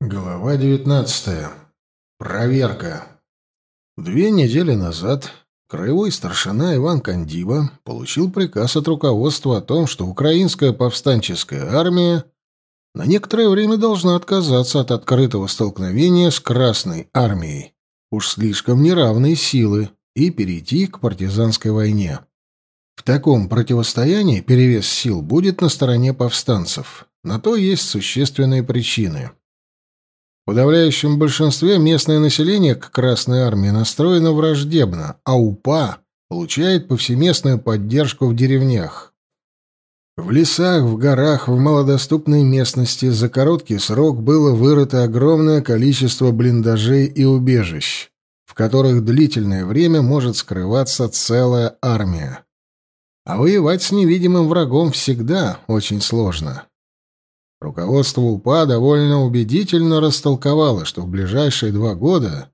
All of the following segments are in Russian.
Глава 19. Проверка. Две недели назад краевой старшина Иван Кандиба получил приказ от руководства о том, что украинская повстанческая армия на некоторое время должна отказаться от открытого столкновения с Красной армией, уж слишком неравные силы, и перейти к партизанской войне. В таком противостоянии перевес сил будет на стороне повстанцев. На то есть существенные причины. Подавляющем большинстве местное население к Красной Армии настроено враждебно, а УПА получает повсеместную поддержку в деревнях. В лесах, в горах, в малодоступной местности за короткий срок было вырыто огромное количество блиндажей и убежищ, в которых длительное время может скрываться целая армия. А воевать с невидимым врагом всегда очень сложно. Руководство УПА довольно убедительно растолковало, что в ближайшие два года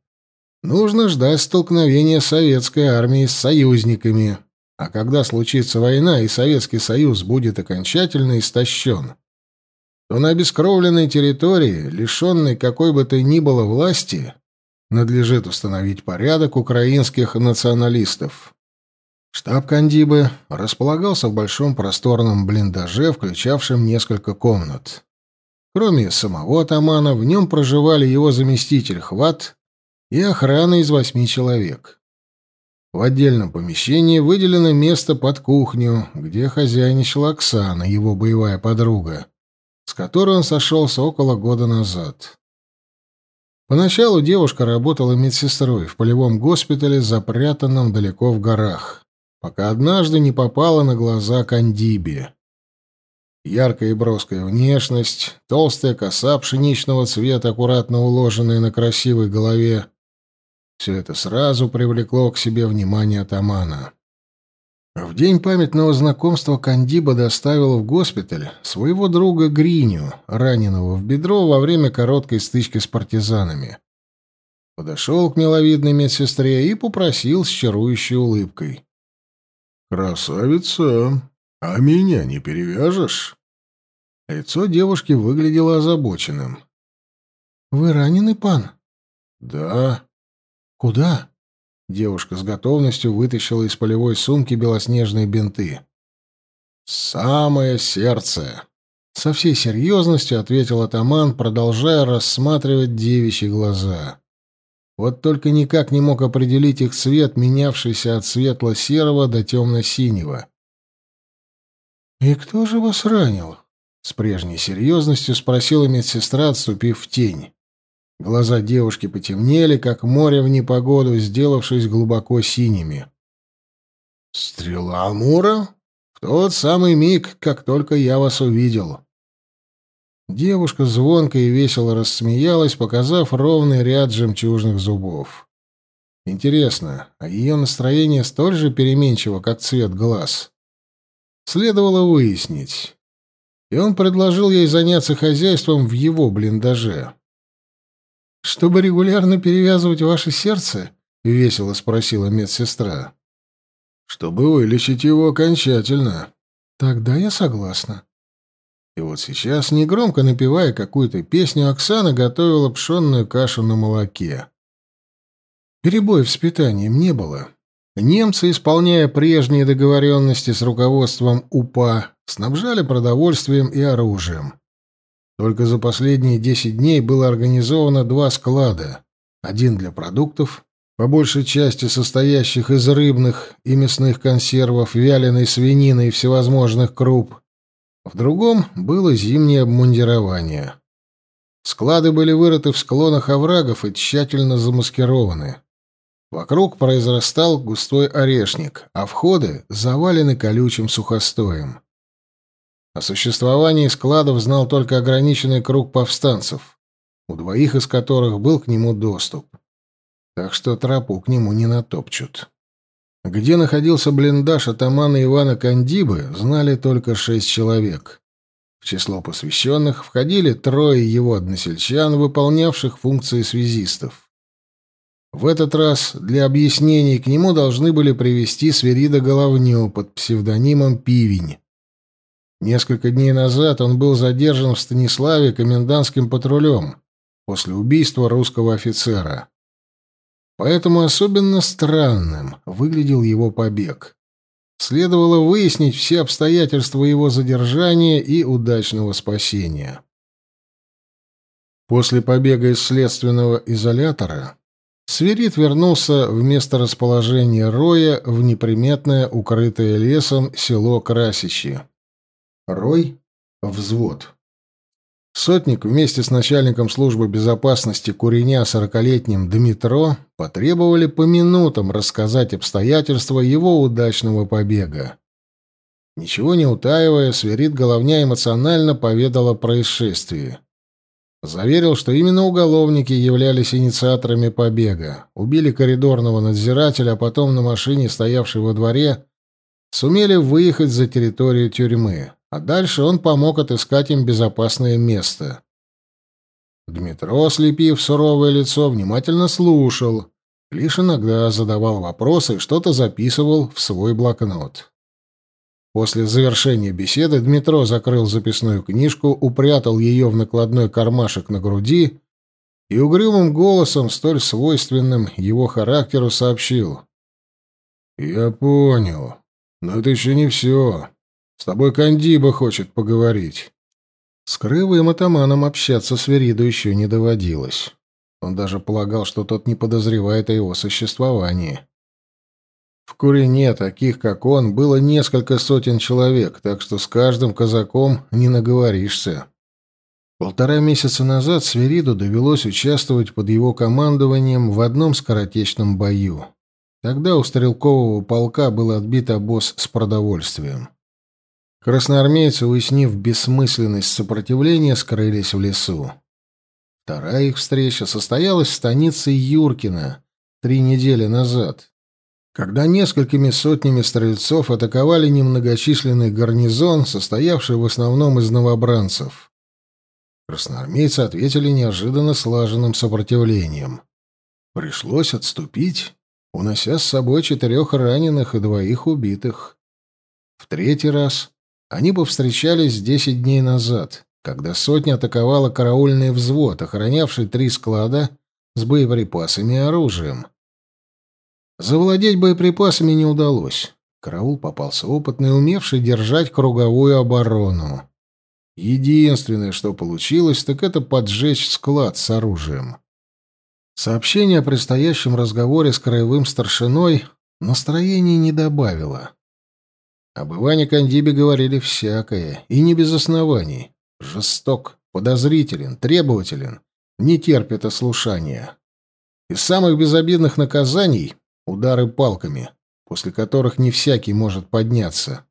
нужно ждать столкновения советской армии с союзниками, а когда случится война и Советский Союз будет окончательно истощен, то на обескровленной территории, лишенной какой бы то ни было власти, надлежит установить порядок украинских националистов. Штаб Кандибы располагался в большом просторном блиндаже, включавшем несколько комнат. Кроме самого атамана, в нем проживали его заместитель Хват и охрана из восьми человек. В отдельном помещении выделено место под кухню, где хозяйничала Оксана, его боевая подруга, с которой он сошелся около года назад. Поначалу девушка работала медсестрой в полевом госпитале, запрятанном далеко в горах пока однажды не попала на глаза Кандиби. Яркая и броская внешность, толстая коса пшеничного цвета, аккуратно уложенная на красивой голове — все это сразу привлекло к себе внимание атамана. В день памятного знакомства Кандиба доставил в госпиталь своего друга Гриню, раненого в бедро во время короткой стычки с партизанами. Подошел к миловидной медсестре и попросил с чарующей улыбкой. «Красавица! А меня не перевяжешь?» Лицо девушки выглядело озабоченным. «Вы ранены, пан?» «Да». «Куда?» Девушка с готовностью вытащила из полевой сумки белоснежные бинты. «Самое сердце!» Со всей серьезностью ответил атаман, продолжая рассматривать девичьи глаза. Вот только никак не мог определить их цвет, менявшийся от светло-серого до темно-синего. «И кто же вас ранил?» — с прежней серьезностью спросила медсестра, отступив в тень. Глаза девушки потемнели, как море в непогоду, сделавшись глубоко синими. «Стрела Амура? В тот самый миг, как только я вас увидел. Девушка звонко и весело рассмеялась, показав ровный ряд жемчужных зубов. Интересно, а ее настроение столь же переменчиво, как цвет глаз? Следовало выяснить. И он предложил ей заняться хозяйством в его блиндаже. «Чтобы регулярно перевязывать ваше сердце?» — весело спросила медсестра. «Чтобы вылечить его окончательно». «Тогда я согласна. И вот сейчас, негромко напевая какую-то песню, Оксана готовила пшенную кашу на молоке. Перебоев с питанием не было. Немцы, исполняя прежние договоренности с руководством УПА, снабжали продовольствием и оружием. Только за последние десять дней было организовано два склада. Один для продуктов, по большей части состоящих из рыбных и мясных консервов, вяленой свинины и всевозможных круп, в другом было зимнее обмундирование. Склады были вырыты в склонах оврагов и тщательно замаскированы. Вокруг произрастал густой орешник, а входы завалены колючим сухостоем. О существовании складов знал только ограниченный круг повстанцев, у двоих из которых был к нему доступ. Так что тропу к нему не натопчут. Где находился блиндаж атамана Ивана Кандибы, знали только шесть человек. В число посвященных входили трое его односельчан, выполнявших функции связистов. В этот раз для объяснений к нему должны были привести Сверида Головню под псевдонимом Пивень. Несколько дней назад он был задержан в Станиславе комендантским патрулем, после убийства русского офицера. Поэтому особенно странным выглядел его побег. Следовало выяснить все обстоятельства его задержания и удачного спасения. После побега из следственного изолятора Сверид вернулся в место расположения Роя в неприметное, укрытое лесом село Красичи. Рой — взвод. Сотник вместе с начальником службы безопасности Куреня сорокалетним Дмитро потребовали по минутам рассказать обстоятельства его удачного побега. Ничего не утаивая, Сверид Головня эмоционально поведал о происшествии. Заверил, что именно уголовники являлись инициаторами побега. Убили коридорного надзирателя, а потом на машине, стоявшей во дворе, сумели выехать за территорию тюрьмы. А дальше он помог отыскать им безопасное место. Дмитро, слепив суровое лицо, внимательно слушал, лишь иногда задавал вопросы и что-то записывал в свой блокнот. После завершения беседы Дмитро закрыл записную книжку, упрятал ее в накладной кармашек на груди и угрюмым голосом, столь свойственным его характеру, сообщил. «Я понял. Но это еще не все. С тобой Кандиба хочет поговорить». С крывым атаманом общаться с Вериду еще не доводилось. Он даже полагал, что тот не подозревает о его существовании. В Курине таких, как он, было несколько сотен человек, так что с каждым казаком не наговоришься. Полтора месяца назад Свериду довелось участвовать под его командованием в одном скоротечном бою. Тогда у стрелкового полка был отбит обоз с продовольствием. Красноармейцы, уяснив бессмысленность сопротивления, скрылись в лесу. Вторая их встреча состоялась в станице Юркина три недели назад когда несколькими сотнями стрельцов атаковали немногочисленный гарнизон, состоявший в основном из новобранцев. Красноармейцы ответили неожиданно слаженным сопротивлением. Пришлось отступить, унося с собой четырех раненых и двоих убитых. В третий раз они повстречались десять дней назад, когда сотня атаковала караульный взвод, охранявший три склада с боеприпасами и оружием. Завладеть боеприпасами не удалось. Караул попался опытный, умевший держать круговую оборону. Единственное, что получилось, так это поджечь склад с оружием. Сообщение о предстоящем разговоре с краевым старшиной настроения не добавило. Об Иване Кандибе говорили всякое, и не без оснований. Жесток, подозрителен, требователен, не терпит ослушания. Из самых безобидных наказаний Удары палками, после которых не всякий может подняться.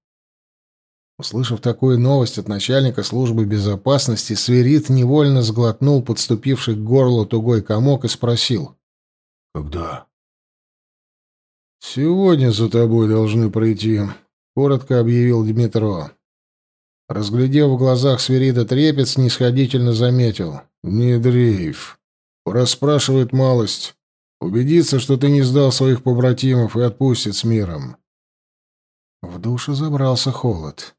Услышав такую новость от начальника службы безопасности, Сверид невольно сглотнул подступивший к горлу тугой комок и спросил. «Когда?» «Сегодня за тобой должны прийти», — коротко объявил Дмитро. Разглядев в глазах Сверида трепет, снисходительно заметил. «Не дрейф. Расспрашивает малость. Убедиться, что ты не сдал своих побратимов и отпустит с миром. В душу забрался холод.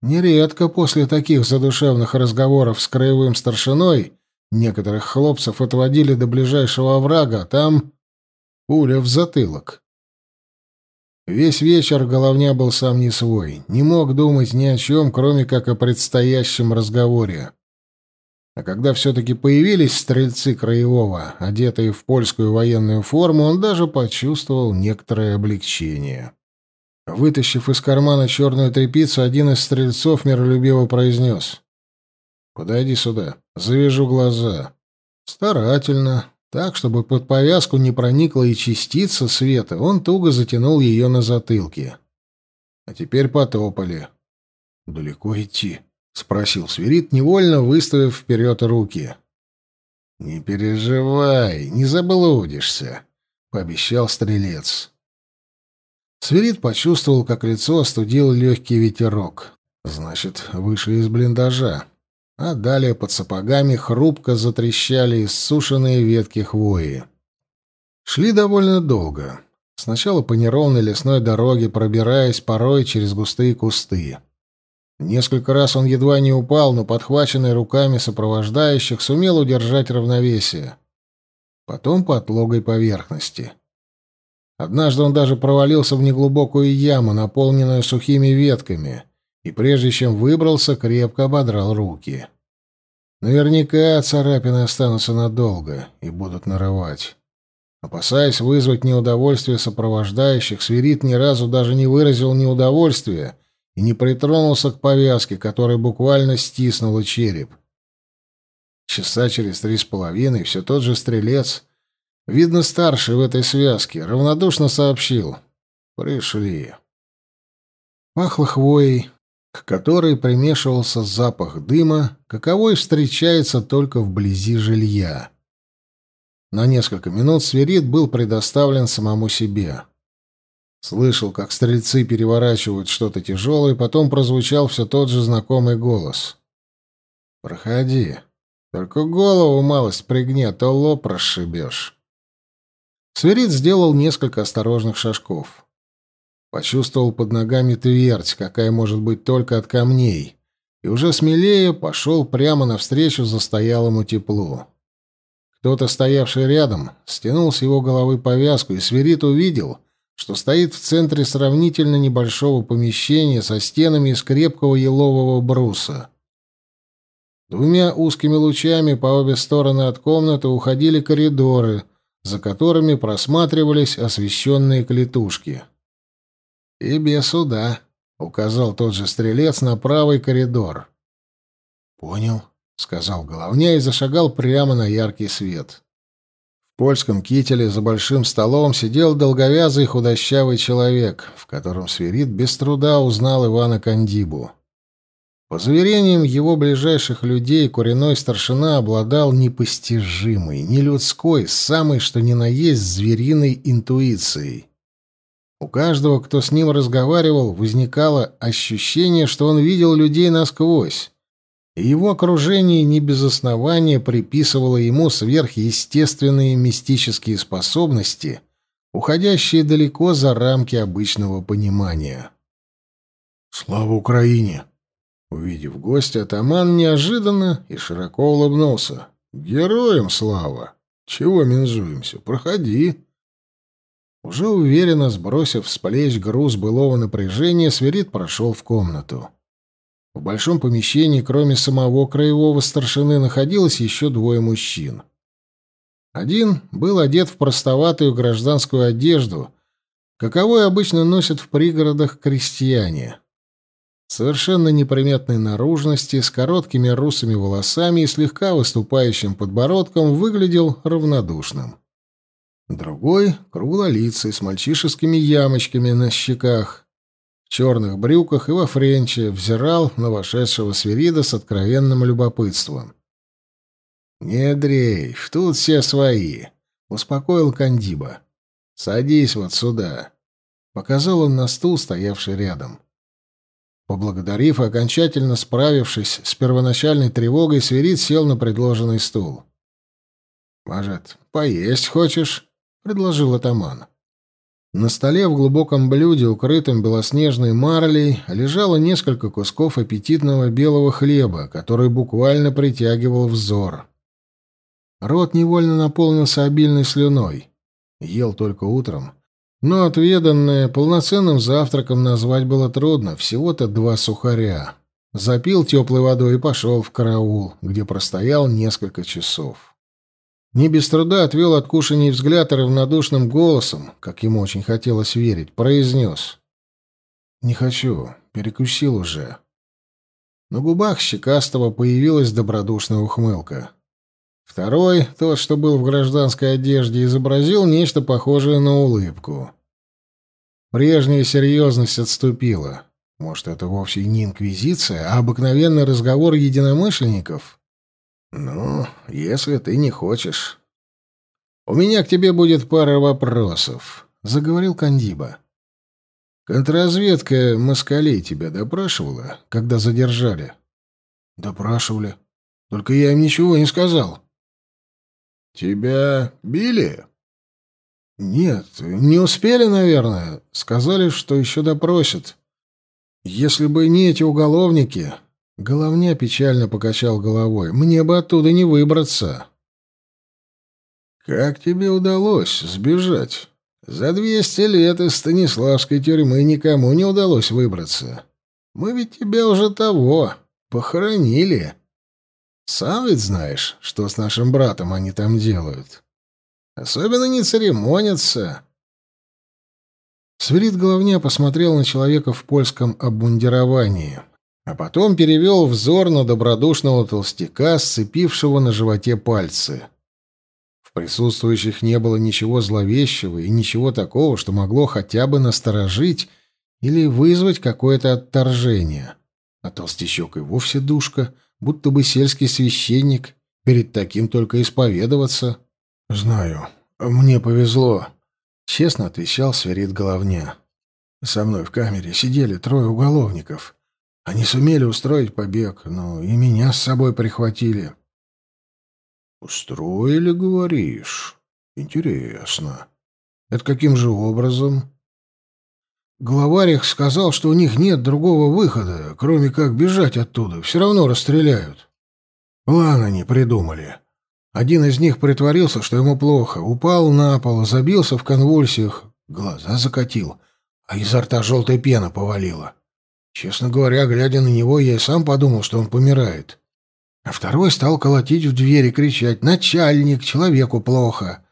Нередко после таких задушевных разговоров с краевым старшиной некоторых хлопцев отводили до ближайшего оврага, а там пуля в затылок. Весь вечер головня был сам не свой, не мог думать ни о чем, кроме как о предстоящем разговоре. А когда все-таки появились стрельцы Краевого, одетые в польскую военную форму, он даже почувствовал некоторое облегчение. Вытащив из кармана черную тряпицу, один из стрельцов миролюбиво произнес. «Подойди сюда, завяжу глаза». Старательно, так, чтобы под повязку не проникла и частица света, он туго затянул ее на затылке. А теперь потопали. «Далеко идти?» — спросил Свирит, невольно выставив вперед руки. «Не переживай, не заблудишься», — пообещал стрелец. Свирит почувствовал, как лицо остудил легкий ветерок. Значит, вышли из блиндажа. А далее под сапогами хрупко затрещали иссушенные ветки хвои. Шли довольно долго. Сначала по неровной лесной дороге, пробираясь порой через густые кусты. Несколько раз он едва не упал, но, подхваченный руками сопровождающих, сумел удержать равновесие. Потом по отлогой поверхности. Однажды он даже провалился в неглубокую яму, наполненную сухими ветками, и прежде чем выбрался, крепко ободрал руки. Наверняка царапины останутся надолго и будут нарывать. Опасаясь вызвать неудовольствие сопровождающих, Свирит ни разу даже не выразил неудовольствия и не притронулся к повязке, которая буквально стиснула череп. Часа через три с половиной все тот же стрелец, видно старший в этой связке, равнодушно сообщил «Пришли». Пахло хвоей, к которой примешивался запах дыма, каковой встречается только вблизи жилья. На несколько минут свирит был предоставлен самому себе. Слышал, как стрельцы переворачивают что-то тяжелое, потом прозвучал все тот же знакомый голос. «Проходи. Только голову малость пригни, а то лоб расшибешь». Свирит сделал несколько осторожных шажков. Почувствовал под ногами твердь, какая может быть только от камней, и уже смелее пошел прямо навстречу застоялому теплу. Кто-то, стоявший рядом, стянул с его головы повязку, и Сверид увидел, что стоит в центре сравнительно небольшого помещения со стенами из крепкого елового бруса. Двумя узкими лучами по обе стороны от комнаты уходили коридоры, за которыми просматривались освещенные клетушки. «И без суда», — указал тот же стрелец на правый коридор. «Понял», — сказал головня и зашагал прямо на яркий свет. В польском кителе за большим столом сидел долговязый худощавый человек, в котором Свирид без труда узнал Ивана Кандибу. По заверениям его ближайших людей, коренной старшина обладал непостижимой, нелюдской, самой что ни на есть звериной интуицией. У каждого, кто с ним разговаривал, возникало ощущение, что он видел людей насквозь, и его окружение не без основания приписывало ему сверхъестественные мистические способности, уходящие далеко за рамки обычного понимания. «Слава Украине!» Увидев гостя, атаман неожиданно и широко улыбнулся. «Героям слава! Чего менжуемся? Проходи!» Уже уверенно сбросив с плеч груз былого напряжения, Сверид прошел в комнату. В большом помещении, кроме самого краевого старшины, находилось еще двое мужчин. Один был одет в простоватую гражданскую одежду, каковую обычно носят в пригородах крестьяне. Совершенно неприметной наружности, с короткими русыми волосами и слегка выступающим подбородком, выглядел равнодушным. Другой — круглолицый, с мальчишескими ямочками на щеках, черных брюках и во френче взирал на вошедшего свирида с откровенным любопытством. «Не дрейф, тут все свои», — успокоил Кандиба. «Садись вот сюда», — показал он на стул, стоявший рядом. Поблагодарив и окончательно справившись с первоначальной тревогой, свирид сел на предложенный стул. «Может, поесть хочешь?» — предложил атаман. На столе в глубоком блюде, укрытом белоснежной марлей, лежало несколько кусков аппетитного белого хлеба, который буквально притягивал взор. Рот невольно наполнился обильной слюной. Ел только утром. Но отведанное полноценным завтраком назвать было трудно, всего-то два сухаря. Запил теплой водой и пошел в караул, где простоял несколько часов. Не без труда отвел от кушаний взгляд и равнодушным голосом, как ему очень хотелось верить, произнес. «Не хочу, перекусил уже». На губах щекастого появилась добродушная ухмылка. Второй, тот, что был в гражданской одежде, изобразил нечто похожее на улыбку. Прежняя серьезность отступила. Может, это вовсе не инквизиция, а обыкновенный разговор единомышленников? «Ну, если ты не хочешь...» «У меня к тебе будет пара вопросов», — заговорил Кандиба. «Контрразведка москалей тебя допрашивала, когда задержали?» «Допрашивали. Только я им ничего не сказал». «Тебя били?» «Нет, не успели, наверное. Сказали, что еще допросят. Если бы не эти уголовники, Головня печально покачал головой. Мне бы оттуда не выбраться. Как тебе удалось сбежать? За двести лет из Станиславской тюрьмы никому не удалось выбраться. Мы ведь тебя уже того похоронили. Сам ведь знаешь, что с нашим братом они там делают. Особенно не церемонятся. Свирид Головня посмотрел на человека в польском обмундировании а потом перевел взор на добродушного толстяка, сцепившего на животе пальцы. В присутствующих не было ничего зловещего и ничего такого, что могло хотя бы насторожить или вызвать какое-то отторжение. А толстячок и вовсе душка, будто бы сельский священник, перед таким только исповедоваться. — Знаю, мне повезло, — честно отвечал Сверид Головня. — Со мной в камере сидели трое уголовников. Они сумели устроить побег, но и меня с собой прихватили. Устроили, говоришь? Интересно. Это каким же образом? Главарь их сказал, что у них нет другого выхода, кроме как бежать оттуда. Все равно расстреляют. План они придумали. Один из них притворился, что ему плохо, упал на пол, забился в конвульсиях, глаза закатил, а изо рта желтая пена повалила. Честно говоря, глядя на него, я и сам подумал, что он помирает. А второй стал колотить в дверь и кричать «Начальник, человеку плохо!»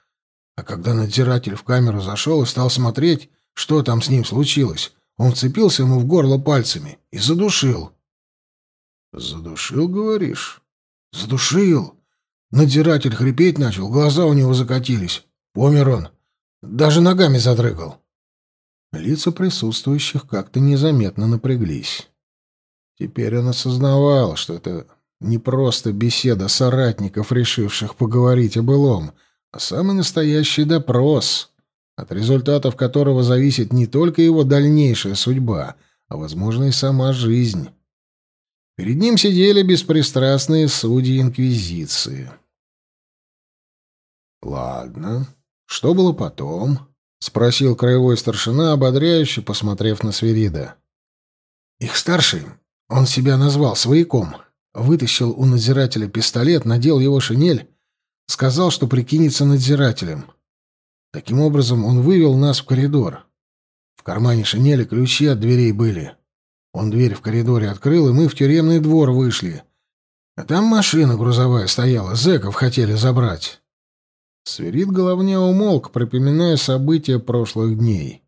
А когда надзиратель в камеру зашел и стал смотреть, что там с ним случилось, он вцепился ему в горло пальцами и задушил. «Задушил, говоришь?» «Задушил!» Надзиратель хрипеть начал, глаза у него закатились. Помер он. Даже ногами задрыгал. Лица присутствующих как-то незаметно напряглись. Теперь он осознавал, что это не просто беседа соратников, решивших поговорить о былом, а самый настоящий допрос, от результатов которого зависит не только его дальнейшая судьба, а, возможно, и сама жизнь. Перед ним сидели беспристрастные судьи Инквизиции. Ладно, что было потом? — спросил краевой старшина, ободряюще посмотрев на Свирида. «Их старший, он себя назвал свояком, вытащил у надзирателя пистолет, надел его шинель, сказал, что прикинется надзирателем. Таким образом, он вывел нас в коридор. В кармане шинели ключи от дверей были. Он дверь в коридоре открыл, и мы в тюремный двор вышли. А там машина грузовая стояла, зэков хотели забрать. Сверид головня умолк, припоминая события прошлых дней.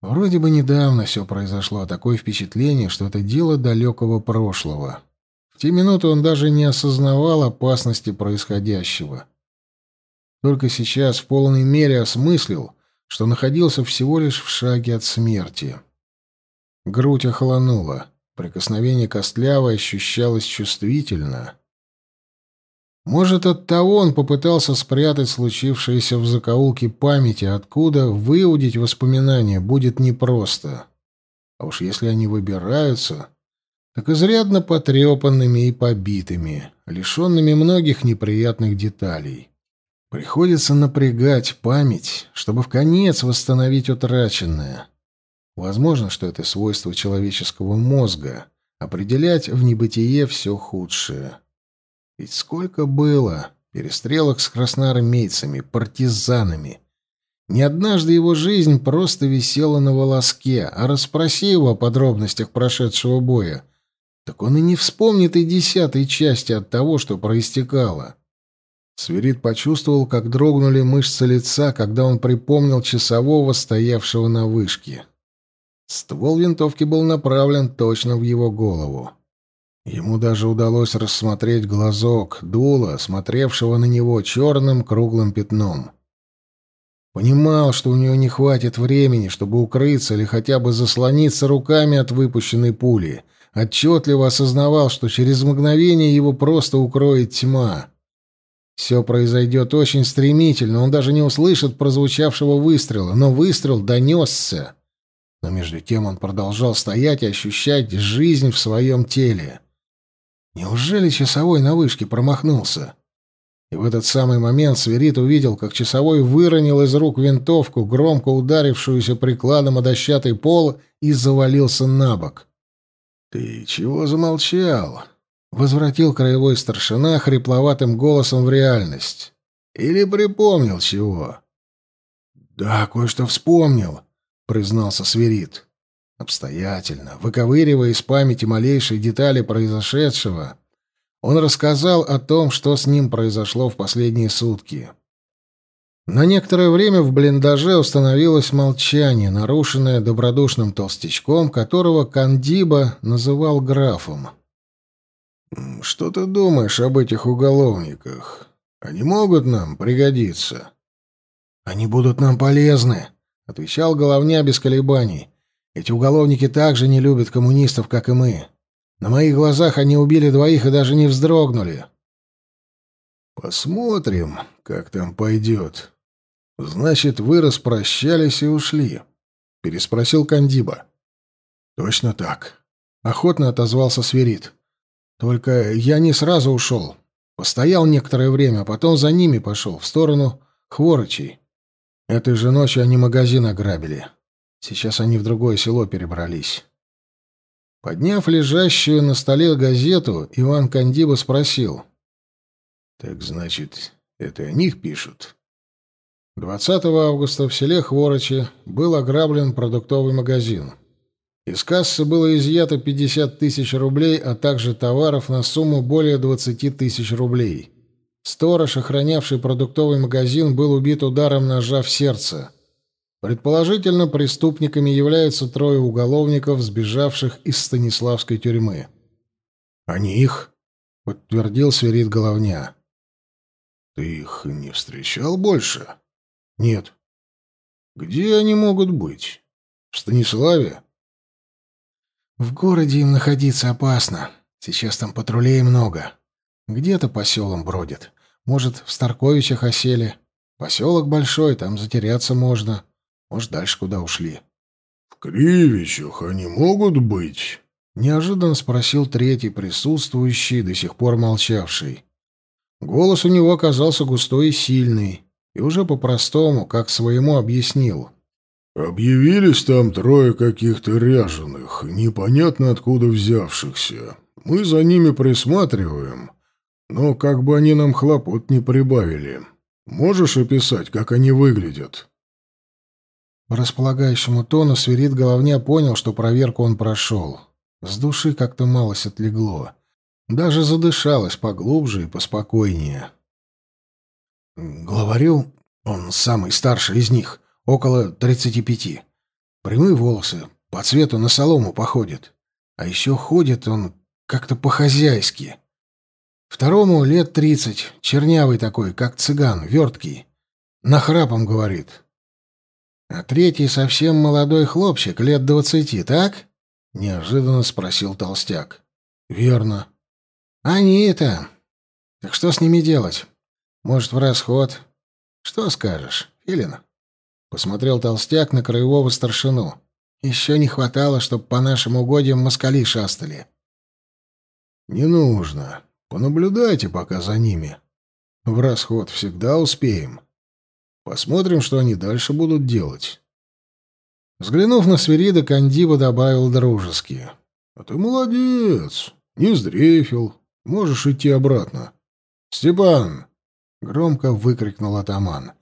Вроде бы недавно все произошло, такое впечатление, что это дело далекого прошлого. В те минуты он даже не осознавал опасности происходящего. Только сейчас в полной мере осмыслил, что находился всего лишь в шаге от смерти. Грудь охолонула, прикосновение костлявой ощущалось чувствительно — может, оттого он попытался спрятать случившееся в закоулке памяти, откуда выудить воспоминания будет непросто. А уж если они выбираются, так изрядно потрепанными и побитыми, лишенными многих неприятных деталей. Приходится напрягать память, чтобы в конец восстановить утраченное. Возможно, что это свойство человеческого мозга — определять в небытие все худшее. Ведь сколько было перестрелок с красноармейцами, партизанами. Не однажды его жизнь просто висела на волоске, а расспроси его о подробностях прошедшего боя, так он и не вспомнит и десятой части от того, что проистекало. Сверид почувствовал, как дрогнули мышцы лица, когда он припомнил часового, стоявшего на вышке. Ствол винтовки был направлен точно в его голову. Ему даже удалось рассмотреть глазок дула, смотревшего на него черным круглым пятном. Понимал, что у него не хватит времени, чтобы укрыться или хотя бы заслониться руками от выпущенной пули. Отчетливо осознавал, что через мгновение его просто укроет тьма. Все произойдет очень стремительно, он даже не услышит прозвучавшего выстрела, но выстрел донесся. Но между тем он продолжал стоять и ощущать жизнь в своем теле. Неужели часовой на вышке промахнулся? И в этот самый момент Сверид увидел, как часовой выронил из рук винтовку, громко ударившуюся прикладом о дощатый пол, и завалился на бок. «Ты чего замолчал?» — возвратил краевой старшина хрипловатым голосом в реальность. «Или припомнил чего?» «Да, кое-что вспомнил», — признался Сверид. Обстоятельно, выковыривая из памяти малейшие детали произошедшего, он рассказал о том, что с ним произошло в последние сутки. На некоторое время в блиндаже установилось молчание, нарушенное добродушным толстячком, которого Кандиба называл графом. «Что ты думаешь об этих уголовниках? Они могут нам пригодиться?» «Они будут нам полезны», — отвечал Головня без колебаний. «Эти уголовники также не любят коммунистов, как и мы. На моих глазах они убили двоих и даже не вздрогнули. Посмотрим, как там пойдет. Значит, вы распрощались и ушли? Переспросил Кандиба. Точно так. Охотно отозвался Сверид. Только я не сразу ушел. Постоял некоторое время, а потом за ними пошел, в сторону Хворочей. Этой же ночью они магазин ограбили. Сейчас они в другое село перебрались. Подняв лежащую на столе газету, Иван Кандиба спросил. «Так значит, это о них пишут?» 20 августа в селе Хворочи был ограблен продуктовый магазин. Из кассы было изъято 50 тысяч рублей, а также товаров на сумму более 20 тысяч рублей. Сторож, охранявший продуктовый магазин, был убит ударом ножа в сердце. Предположительно, преступниками являются трое уголовников, сбежавших из Станиславской тюрьмы. «Они их?» — подтвердил Сверид Головня. «Ты их не встречал больше?» «Нет». «Где они могут быть? В Станиславе?» «В городе им находиться опасно. Сейчас там патрулей много. Где-то по селам бродят. Может, в Старковичах осели. Поселок большой, там затеряться можно». Может, дальше куда ушли. — В Кривичах они могут быть? — неожиданно спросил третий присутствующий, до сих пор молчавший. Голос у него оказался густой и сильный, и уже по-простому, как своему, объяснил. «Объявились там трое каких-то ряженых, непонятно откуда взявшихся. Мы за ними присматриваем, но как бы они нам хлопот не прибавили. Можешь описать, как они выглядят?» По располагающему тону свирит головня понял, что проверку он прошел. С души как-то малость отлегло. Даже задышалось поглубже и поспокойнее. Главарю, он самый старший из них, около тридцати пяти. Прямые волосы, по цвету на солому походит. А еще ходит он как-то по-хозяйски. Второму лет тридцать, чернявый такой, как цыган, верткий. Нахрапом говорит. А третий совсем молодой хлопчик, лет двадцати, так? Неожиданно спросил толстяк. Верно. Они это. Так что с ними делать? Может, в расход? Что скажешь, Филин? Посмотрел толстяк на краевого старшину. Еще не хватало, чтобы по нашим угодьям москали шастали. Не нужно. Понаблюдайте пока за ними. В расход всегда успеем. Посмотрим, что они дальше будут делать. Взглянув на Сверида, Кандива добавил дружески. — А ты молодец, не сдрейфил, можешь идти обратно. — Степан! — громко выкрикнул атаман.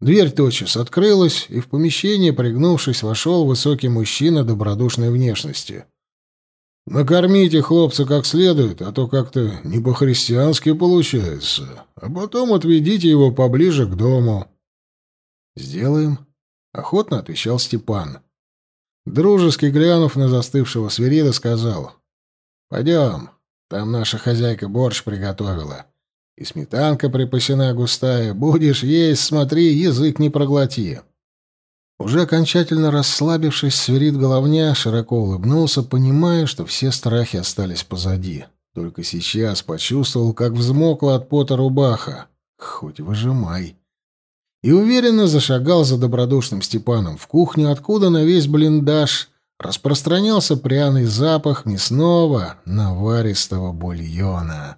Дверь тотчас открылась, и в помещение, пригнувшись, вошел высокий мужчина добродушной внешности. «Накормите хлопца как следует, а то как-то не по-христиански получается, а потом отведите его поближе к дому». «Сделаем», — охотно отвечал Степан. Дружески глянув на застывшего свирида, сказал. «Пойдем, там наша хозяйка борщ приготовила. И сметанка припасена густая. Будешь есть, смотри, язык не проглоти». Уже окончательно расслабившись, свирид головня широко улыбнулся, понимая, что все страхи остались позади. Только сейчас почувствовал, как взмокла от пота рубаха. Хоть выжимай и уверенно зашагал за добродушным Степаном в кухню, откуда на весь блиндаж распространялся пряный запах мясного наваристого бульона.